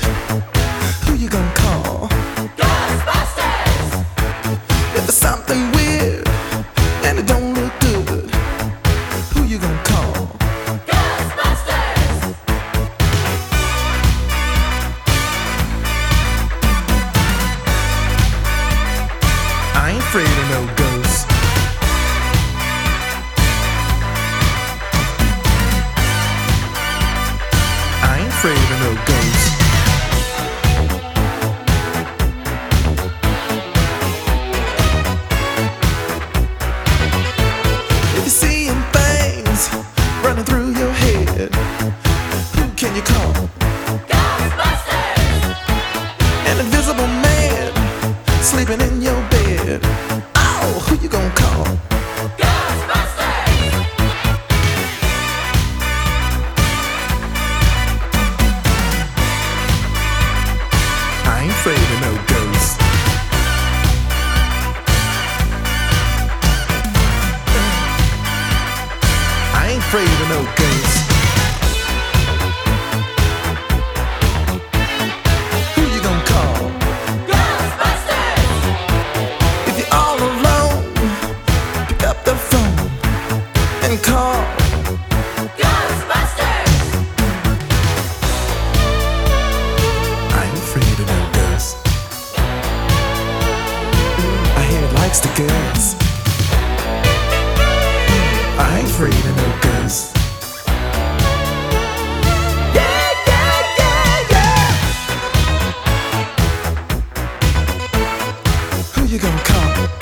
good. Afraid of no ghosts. I ain't afraid of no ghosts. Who you gonna call? Ghostbusters! If you're all alone, pick up the phone and call. Likes the girls. I ain't afraid of no ghosts. Yeah, yeah, yeah, yeah. Who you gonna call?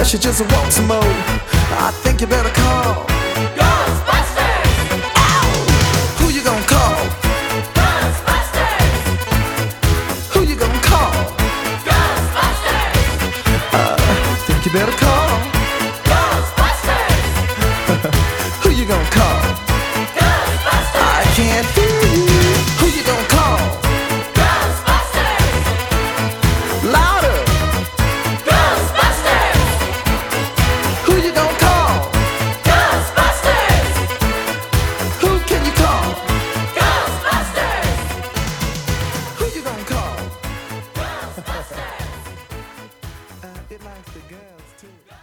Unless you just want some more, I think you better call. Ghostbusters! Ow! Who you gonna call? Ghostbusters! Who you gonna call? Ghostbusters! I Think you better call. It likes the girls too.